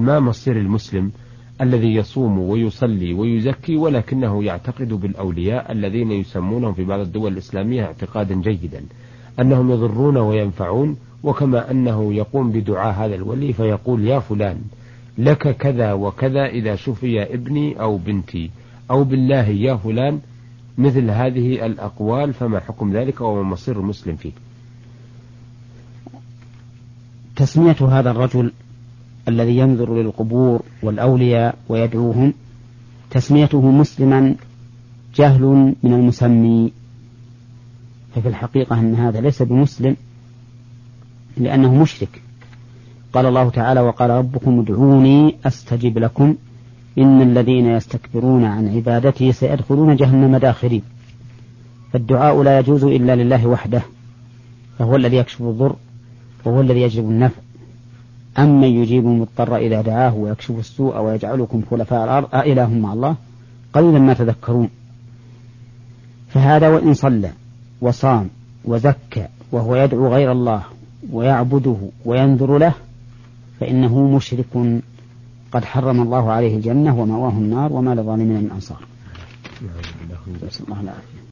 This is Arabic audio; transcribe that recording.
ما مصير المسلم الذي يصوم ويصلي ويزكي ولكنه يعتقد بالأولياء الذين يسمونهم في بعض الدول الإسلامية اعتقادا جيدا أنهم يضرون وينفعون وكما أنه يقوم بدعاء هذا الولي فيقول يا فلان لك كذا وكذا إذا شفي ابني أو بنتي أو بالله يا فلان مثل هذه الأقوال فما حكم ذلك وما مصير المسلم فيه؟ تسمية هذا الرجل الذي ينظر للقبور والأولياء ويدعوهم تسميته مسلما جهل من المسمي. ففي الحقيقة أن هذا ليس بمسلم لأنه مشرك. قال الله تعالى وقال ربكم ادعوني أستجب لكم إن الذين يستكبرون عن عبادتي سيدخلون جهنم داخرين. فالدعاء لا يجوز إلا لله وحده فهو الذي يكشف الضر وهو الذي يجلب النفع. أمن يجيب المضطر إذا دعاه ويكشف السوء ويجعلكم خلفاء الأرض أإله مع الله قليلا ما تذكرون فهذا وإن صلى وصام وزكى وهو يدعو غير الله ويعبده وينذر له فإنه مشرك قد حرم الله عليه الجنة ومأواه النار وما للظالمين من أنصار. نعم الله